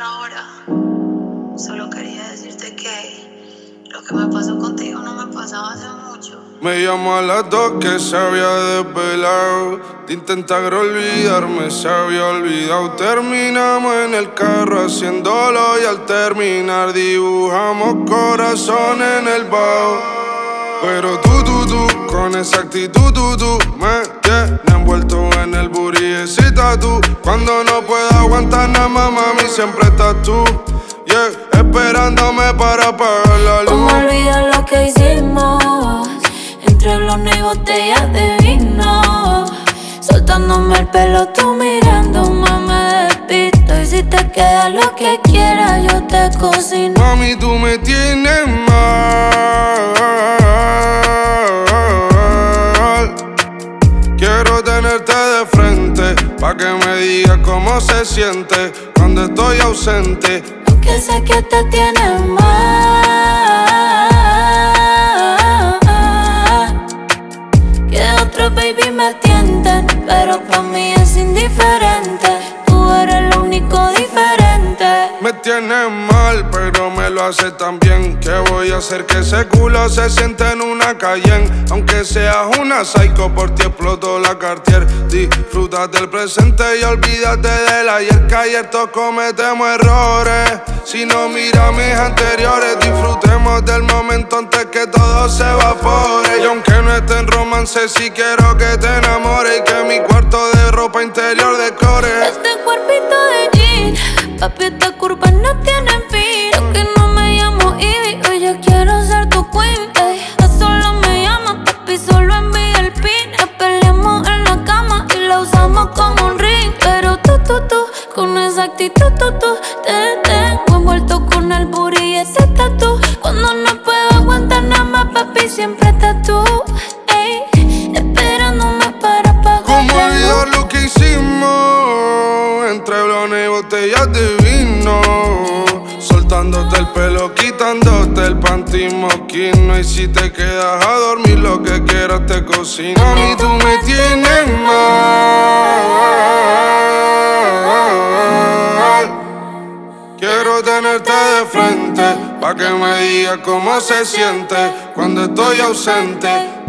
ahora. Solo quería decirte que lo que me pasó contigo no me pasaba hace mucho. Me llamo a las dos que se había desvelado. De intentar olvidarme, se había olvidado. Terminamos en el carro haciéndolo y al terminar dibujamos corazón en el bajo. Pero tú, tú, tú, con esa actitud, tú, tú, me tienes envuelto en el booty ese tú. Cuando no puedo aguantar nada más, mami, siempre estás tú. Yeah, esperándome para pagar la luz. ¿Cómo olvidar lo que hicimos? Entre blones y botellas de vino. Soltándome el pelo, tú mirándome, me despisto. Y si te queda lo que quieras, yo te cocino. Mami, tú me tienes mal. Tenerte de frente, pa' que me digas cómo se siente cuando estoy ausente. Que sé que te tienes mal. Que otro baby me tienten, pero para mí es indiferente. Tú eres lo único diferente. Me tienes mal, pero lo hace tan bien. Que voy a hacer que ese culo se siente en una calle? Aunque seas una psycho, por ti exploto la cartier. Disfruta del presente y olvídate del ayer. Que ayer todos cometemos errores. Si no mira mis anteriores, disfrutemos del momento antes que todo se evapore. Y aunque no esté en romance, si quiero que te enamores y que mi cuarto de ropa interior decore. Este cuerpito de jean, papi, ¿Cómo olvidar lo que hicimos? Entre blones y botellas de vino. Soltándote el pelo, quitándote el panty moquino. Y si te quedas a dormir, lo que quieras te cocino. Mami, tú me tienes mal. Quiero tenerte de frente, pa' que me digas cómo se siente cuando estoy ausente.